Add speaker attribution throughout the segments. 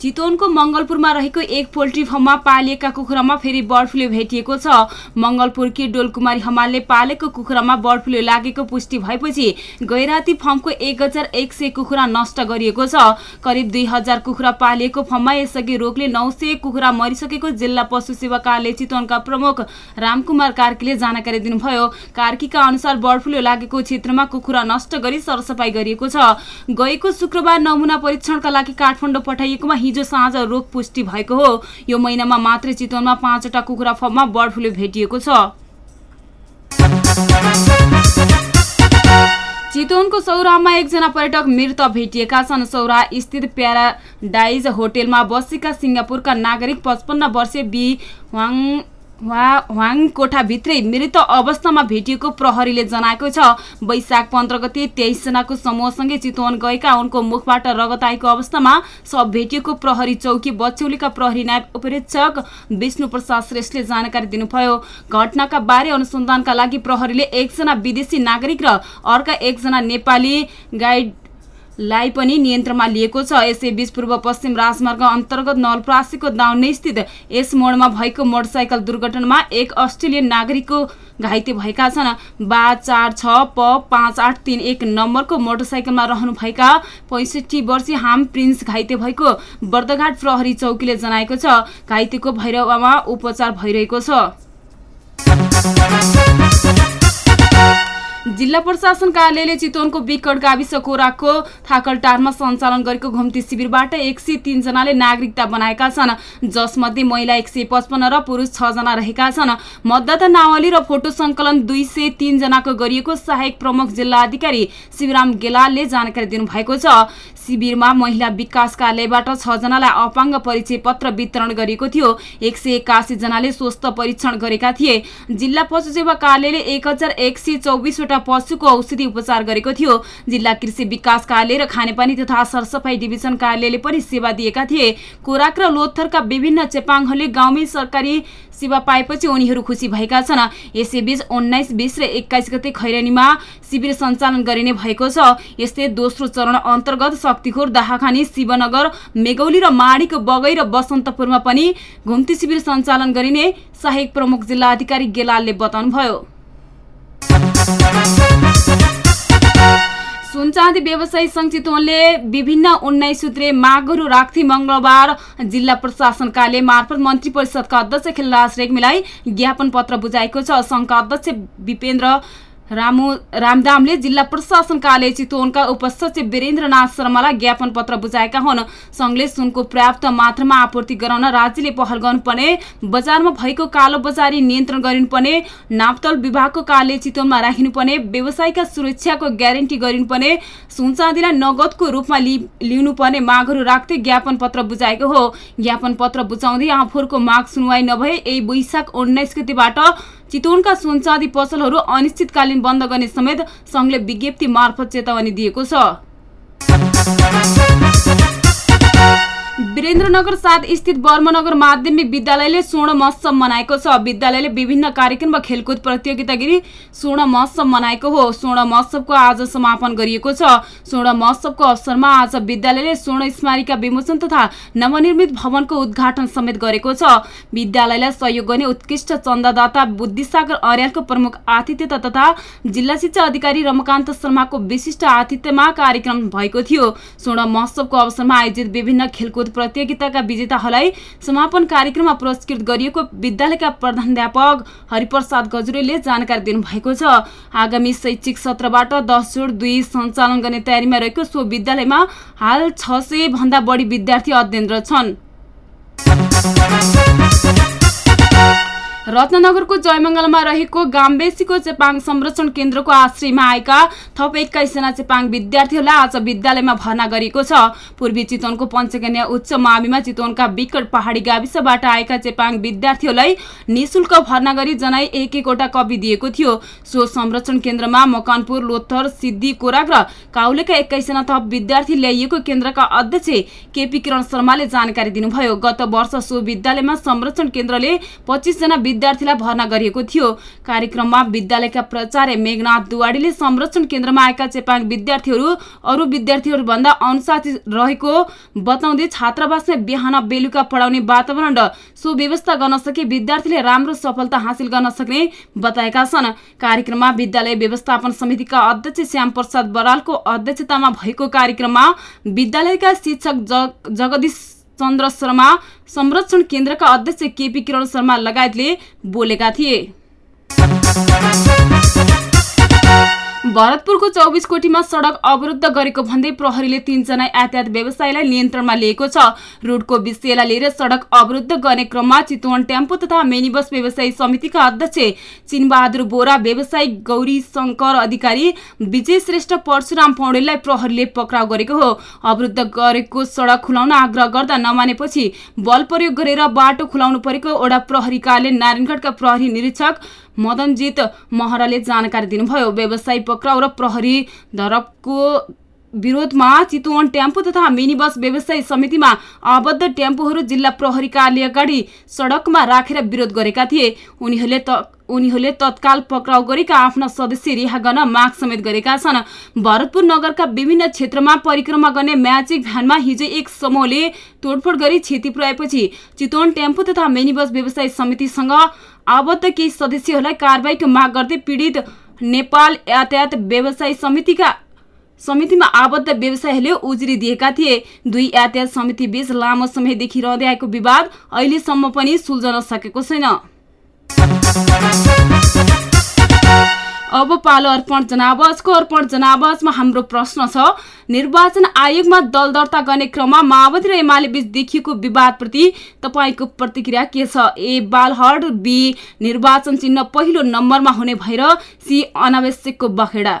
Speaker 1: चितवनको मङ्गलपुरमा रहेको एक पोल्ट्री फार्ममा पालिएका कुखुरामा फेरि बर्ड फ्लू भेटिएको छ। मङ्गलपुरकी डोलकुमारी हमालले पालेको कुखुरामा बर्ड फ्लू लागेको पुष्टि भएपछि गैराती फार्मको एक हजार एक सय कुखुरा नष्ट गरिएको छ। करिब दुई हजार कुखुरा पालिएको फार्ममा यसअघि रोगले नौ सय कुखुरा मरिसकेको जिल्ला पशु सेवा कार्यालय चितवनका प्रमुख रामकुमार कार्कीले जानकारी दिनुभयो। कार्कीका अनुसार बर्ड फ्लू लागेको क्षेत्रमा कुखुरा नष्ट गरी सरसफाई गरिएको छ। गएको शुक्रबार नमुना परीक्षणका लागि काठमाडौँ पठाइएकोमा हिजो साँझ रोग पुष्टि भएको हो। यो महिनामा मात्रै चितवनमा पाँचवटा कुखुरा फर्ममा बर्ड फ्लू भेटिएको छ। चितवनको सौरामा एकजना पर्यटक मृत भेटिएका छन्। सौरा स्थित प्याराडाइज होटेलमा बसेका सिङ्गापुरका नागरिक पचपन्न वर्षीय बी वाङ ह्वाङ कोठाभित्रै मृत अवस्थामा भेटिएको प्रहरीले जनाएको छ। वैशाख पन्ध्र गते तेइसजनाको समूहसँगै चितवन गएका उनको मुखबाट रगत आएको अवस्थामा सब भेटिएको प्रहरी चौकी बचौलीका प्रहरी नायब उपरीक्षक विष्णु प्रसाद श्रेष्ठले जानकारी दिनुभयो। घटनाका बारे अनुसन्धानका लागि प्रहरीले एकजना विदेशी नागरिक र अर्का एकजना नेपाली गाइड लाई पनि नियन्त्रणमा लिएको छ। यसैबीच पूर्व पश्चिम राजमार्ग अन्तर्गत नलप्रासीको दाउने स्थित यस मोडमा भएको मोटरसाइकल दुर्घटनामा एक अस्ट्रेलियन नागरिकको घाइते भएका छन्। बा चार छ प पाँच आठ तिन एक नम्बरको मोटरसाइकलमा रहनुभएका पैँसठी वर्षीय हाम प्रिन्स घाइते भएको बर्दघाट प्रहरी चौकीले जनाएको छ। घाइतेको भैरवमा उपचार भइरहेको छ। जिल्ला प्रशासन कार्यालयले चितवनको विकट गाविस कोराको थाकलटारमा सञ्चालन गरेको घुम्ती शिविरबाट एक सय तीनजनाले नागरिकता बनाएका छन्। जसमध्ये महिला एक सय पचपन्न र पुरुष छजना रहेका छन्। मतदाता नावली र फोटो सङ्कलन दुई सय तीनजनाको गरिएको सहायक प्रमुख जिल्ला अधिकारी शिवराम गेलालले जानकारी दिनुभएको छ। शिविरमा महिला विकास कार्यालयबाट छजनालाई अपाङ्ग परिचय पत्र वितरण गरिएको थियो। एक सय एकासी जनाले स्वस्थ परीक्षण गरेका थिए। जिल्ला पशु सेवा कार्यालयले एक हजार एक सय चौबिसवटा पशुको औषधि उपचार गरेको थियो। जिल्ला कृषि विकास कार्यालय र खानेपानी तथा सरसफाई डिभिजन कार्यालयले पनि सेवा दिएका थिए। कोराक र लोथरका विभिन्न चेपाङहरूले गाउँमै सरकारी सेवा पाएपछि उनीहरू खुसी भएका छन्। यसैबीच उन्नाइस बिस र एक्काइस गते खैरानीमा शिविर सञ्चालन गरिने भएको छ। यस्तै दोस्रो चरण अन्तर्गत शक्तिखोर दाहाखानी शिवनगर मेगौली र माडीको बगै र बसन्तपुरमा पनि घुम्ती शिविर सञ्चालन गरिने सहायक प्रमुख जिल्ला अधिकारी गेलालले बताउनुभयो। सुनचाँदी व्यवसायी सङ्घ चितवनले विभिन्न उन्नाइस सूत्रे मागहरू राख्थे मङ्गलबार जिल्ला प्रशासन कार्यालय मार्फत मन्त्री परिषदका अध्यक्ष खेलराज रेग्मीलाई ज्ञापन पत्र बुझाएको छ। सङ्घका अध्यक्ष विपेन्द्र रामु रामदामले जिल्ला प्रशासन कार्यालय चितवनका उपसचिव वीरेन्द्रनाथ शर्मालाई ज्ञापन पत्र बुझाएका हुन्। संघले सुनको पर्याप्त मात्रामा आपूर्ति गराउन राज्यले पहल गर्नुपर्ने बजारमा भएको कालो बजारी नियन्त्रण गरिनुपर्ने नापतल विभागको कार्यालय चितवनमा राखिनुपर्ने व्यवसायका सुरक्षाको ग्यारेन्टी गरिनुपर्ने सुनचाँदीलाई नगदको रूपमा लिनुपर्ने मागहरू राख्दै ज्ञापन पत्र बुझाएको हो। ज्ञापन पत्र बुझाउँदै आफूहरूको माग सुनवाई नभए यही वैशाख उन्नाइस गतिबाट चितवनका सुनचाँदी पसलहरू अनिश्चितकालीन बन्द गर्ने समेत संघले विज्ञप्ति मार्फत चेतावनी दिएको छ। वीरेन्द्रनगर सात स्थित वर्मनगर माध्यमिक विद्यालयले स्वर्ण महोत्सव मनाएको छ। विद्यालयले विभिन्न कार्यक्रम र खेलकुद प्रतियोगिता गरी स्वर्ण महोत्सव मनाएको हो। स्वर्ण महोत्सवको आज समापन गरिएको छ। स्वर्ण महोत्सवको अवसरमा आज विद्यालयले स्वर्ण स्मारिका विमोचन तथा नवनिर्मित भवनको उद्घाटन समेत गरेको छ। विद्यालयलाई सहयोग गर्ने उत्कृष्ट चन्दादाता बुद्धिसागर अर्यालको प्रमुख आतिथ्यता तथा जिल्ला शिक्षा अधिकारी रमकान्त शर्माको विशिष्ट आतिथ्यमा कार्यक्रम भएको थियो। स्वर्ण महोत्सवको अवसरमा आयोजित विभिन्न खेलकुद प्रतियोगिताका विजेताहरूलाई समापन कार्यक्रममा पुरस्कृत गरिएको विद्यालयका प्रधानध्यापक हरिप्रसाद गजुरेले जानकारी दिनुभएको छ। आगामी शैक्षिक सत्रबाट दस जोड दुई सञ्चालन गर्ने तयारीमा रहेको सो विद्यालयमा हाल छ भन्दा बढी विद्यार्थी अध्ययनरत छन्। रत्नगरको जयमङ्गलमा रहेको गाम्बेसीको चेपाङ संरक्षण केन्द्रको आश्रयमा आएका थप एक्काइसजना चेपाङ विद्यार्थीहरूलाई आज विद्यालयमा भर्ना गरिएको छ। पूर्वी चितवनको पञ्चकन्या उच्च माविमा चितवनका विकट पहाडी गाविसबाट आएका चेपाङ विद्यार्थीहरूलाई निशुल्क भर्ना गरी जनाई एक एकवटा कपी दिएको थियो। सो संरक्षण केन्द्रमा मकनपुर लोथर सिद्धि कोराक र काउलेका एक्काइसजना थप विद्यार्थी ल्याइएको केन्द्रका अध्यक्ष केपी किरण शर्माले जानकारी दिनुभयो। गत वर्ष सो विद्यालयमा संरक्षण केन्द्रले पच्चिसजना विद्यार्थीलाई भर्ना गरिएको थियो। कार्यक्रममा विद्यालयका प्राचार्य मेघनाथ दुवाडीले संरक्षण केन्द्रमा आएका चेपाङ विद्यार्थीहरू अरू विद्यार्थीहरूभन्दा अनुसाथी रहेको बताउँदै छात्रावासमा बिहान बेलुका पढाउने वातावरण र सुव्यवस्था गर्न सके विद्यार्थीले राम्रो सफलता हासिल गर्न सक्ने बताएका छन्। कार्यक्रममा विद्यालय व्यवस्थापन समितिका अध्यक्ष श्याम प्रसाद बरालको अध्यक्षतामा भएको कार्यक्रममा विद्यालयका शिक्षक जगदीश चन्द्र शर्मा संरक्षण केन्द्रका अध्यक्ष केपी किरण शर्मा लगायतले बोलेका थिए। भरतपुरको चौबिस कोटीमा सड़क अवरुद्ध गरेको भन्दै प्रहरीले तीनजना यातायात व्यवसायीलाई नियन्त्रणमा लिएको छ। रोडको विषयलाई लिएर सड़क अवरुद्ध गर्ने क्रममा चितवन टेम्पो तथा मिनी बस व्यवसायी समितिका अध्यक्ष चिनबहादुर बोरा व्यवसायी गौरी शङ्कर अधिकारी विजय श्रेष्ठ परशुराम पौडेललाई प्रहरीले पक्राउ गरेको हो। अवरुद्ध गरेको सड़क खुलाउन आग्रह गर्दा नमानेपछि बल प्रयोग गरेर बाटो खुलाउनु परेको ओडा प्रहरी कार्यालय नारायणगढका प्रहरी निरीक्षक मदनजित महराले जानकारी दिनुभयो व्यवसायी पक्राउ र प्रहरी धरपको विरोधमा चितवन टेम्पो तथा मिनी बस व्यवसाय समितिमा आबद्ध टेम्पोहरू जिल्ला प्रहरी कार्यालय अगाडि सडकमा राखेर विरोध गरेका थिए। उनीहरूले त उनीहरूले तत्काल पक्राउ गरेका आफ्ना सदस्य रिहा गर्न माग समेत गरेका छन्। भरतपुर नगरका विभिन्न क्षेत्रमा परिक्रमा गर्ने म्याजिक भ्यानमा हिजो एक समूहले तोडफोड गरी क्षति पुर्याएपछि चितवन टेम्पो तथा मिनी बस व्यवसाय समितिसँग आबद्ध केही सदस्यहरूलाई कारवाहीको माग गर्दै पीडित नेपाल यातायात व्यवसाय समितिका समितिमा आबद्ध व्यवसायीहरूले उजुरी दिएका थिए। दुई यातायात समिति बीच लामो समयदेखि रहँदै आएको विवाद अहिलेसम्म पनि सुल्झन सकेको छैन। अब पालो अर्पण जनावाजको अर्पण जनावाजमा हाम्रो प्रश्न छ। निर्वाचन आयोगमा दल दर्ता गर्ने क्रममा माओवादी र एमाले बीच देखिएको विवादप्रति तपाईँको प्रतिक्रिया के छ? ए बालहड बी निर्वाचन चिन्ह पहिलो नम्बरमा हुने भएर सी अनावश्यकको बखेडा।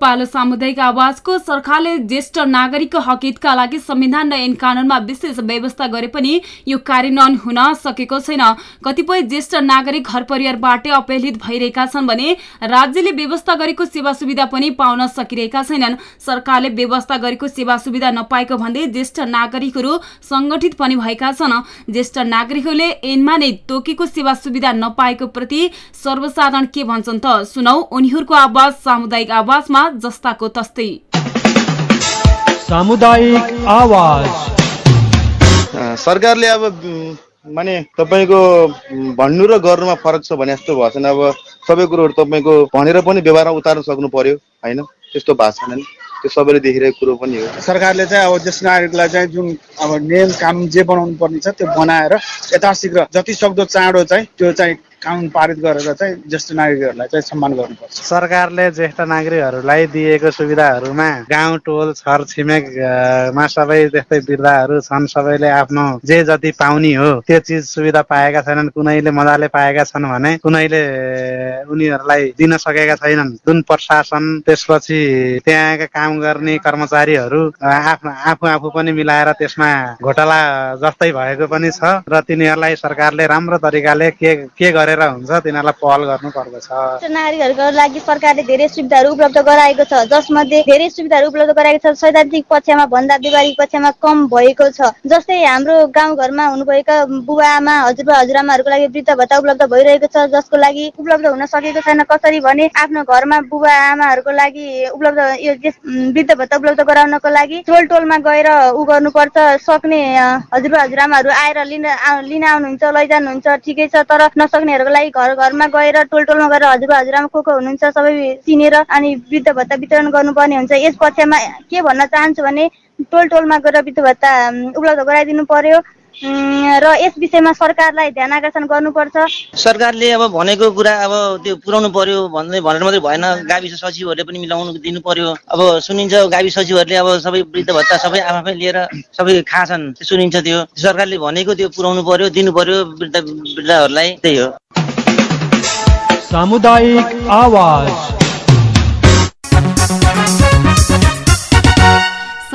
Speaker 1: पालो सामुदायिक आवाजको सरकारले ज्येष्ठ नागरिकको हकितका लागि संविधान र ऐन कानूनमा विशेष व्यवस्था गरे पनि यो कार्यान्वयन हुन सकेको छैन। कतिपय ज्येष्ठ नागरिक घर परिवारबाटै अपहेलित भइरहेका छन् भने राज्यले व्यवस्था गरेको सेवा सुविधा पनि पाउन सकिरहेका छैनन्। सरकारले व्यवस्था गरेको सेवा सुविधा नपाएको भन्दै ज्येष्ठ नागरिकहरू संगठित पनि भएका छन्। ज्येष्ठ नागरिकहरूले ऐनमा नै तोकेको सेवा सुविधा नपाएको प्रति सर्वसाधारण के भन्छन् त? सुनौ उनीहरूको आवाज सामुदायिक आवाज आवाजमा जस्ताको तस्तै।
Speaker 2: सामुदायिक आवाज।
Speaker 3: सरकारले अब माने तपाईँको भन्नु र गर्नुमा फरक छ भने जस्तो भएको छैन अब सबै कुरोहरू तपाईँको भनेर पनि व्यवहारमा उतार्न सक्नु पर्यो होइन? त्यस्तो भएको छैन त्यो सबैले देखिरहेको कुरो पनि हो।
Speaker 4: सरकारले चाहिँ अब ज्येष्ठ नागरिकलाई चाहिँ जुन अब नियम कानुन जे बनाउनु पर्ने छ त्यो बनाएर यथाशीघ्र जति सक्दो चाँडो चाहिँ त्यो चाहिँ कानुन पारित गरेर चाहिँ ज्येष्ठ नागरिकहरूलाई चाहिँ सम्मान गर्नुपर्छ।
Speaker 2: सरकारले ज्येष्ठ नागरिकहरूलाई दिएको सुविधाहरूमा गाउँ टोल छर छिमेकमा सबै त्यस्तै वृद्धाहरू छन् सबैले आफ्नो जे जति पाउने हो त्यो चिज सुविधा पाएका छैनन् कुनैले मजाले पाएका छन् भने कुनैले उनीहरूलाई दिन सकेका छैनन्। जुन प्रशासन त्यसपछि त्यहाँका काम गर्ने कर्मचारीहरू आफ्नो आफू आफू पनि मिलाएर त्यसमा घोटाला जस्तै भएको पनि छ र तिनीहरूलाई सरकारले राम्रो तरिकाले के के गरेर हुन्छ तिनीहरूलाई पहल गर्नु पर्दछ।
Speaker 5: नागरिकहरूको लागि सरकारले धेरै सुविधाहरू उपलब्ध गराएको छ जसमध्ये धेरै सुविधाहरू उपलब्ध गराएको छ। सैद्धान्तिक पक्षमा भन्दा व्यवहारिक पक्षमा कम भएको छ। जस्तै हाम्रो गाउँघरमा हुनुभएका बुबा आमा हजुरबा हजुरआमाहरूको लागि वृद्ध भत्ता उपलब्ध भइरहेको छ जसको लागि उपलब्ध हुन सकेको छैन। कसरी भने आफ्नो घरमा बुबा आमाहरूको लागि उपलब्ध यो वृद्ध भत्ता उपलब्ध गराउनको लागि टोल टोलमा गएर उ गर्नुपर्छ। सक्ने हजुरबा हजुरआमाहरू आएर लिन लिन आउनुहुन्छ लैजानुहुन्छ ठिकै छ तर लागि घर घरमा गएर टोल टोलमा गएर हजुरबा हजुरआमा को को हुनुहुन्छ सबै चिनेर अनि वृद्ध भत्ता वितरण गर्नुपर्ने हुन्छ। यस पक्षमा के भन्न चाहन्छु भने टोल टोलमा गएर वृद्ध भत्ता उपलब्ध गराइदिनु पर्यो। र यस विषयमा सरकारलाई ध्यान आकर्षण गर्नुपर्छ।
Speaker 6: सरकारले अब भनेको कुरा अब त्यो पुऱ्याउनु पर्यो भन्दै भनेर मात्रै भएन। गाविस सचिवहरूले पनि मिलाउनु दिनु पर्यो। अब सुनिन्छ गाविस सचिवहरूले अब सबै वृद्ध भत्ता सबै आफै लिएर सबै खाछन्। त्यो सुनिन्छ त्यो। सरकारले भनेको त्यो पुऱ्याउनु पर्यो दिनु पर्यो वृद्ध वृद्धहरूलाई। त्यही हो।
Speaker 7: सामुदायिक आवाज।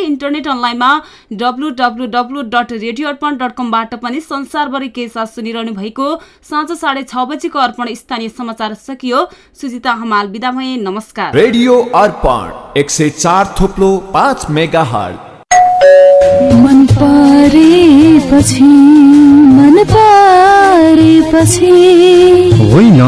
Speaker 1: इन्टरनेट अनलाइनमा W W W dot radio Arpan dot कमबाट पनि संसारभरि के साथ सुनिरहनु भएको साँझ साढे छ बजीको अर्पण स्थानीय समाचार सकियो। सुजिता हमाल बिदा भए। नमस्कार।
Speaker 8: रेडियो अर्पण एक सय चार थोप्लो पाँच मेगा
Speaker 9: मन परेपछि मन परेपछि।
Speaker 10: होइन।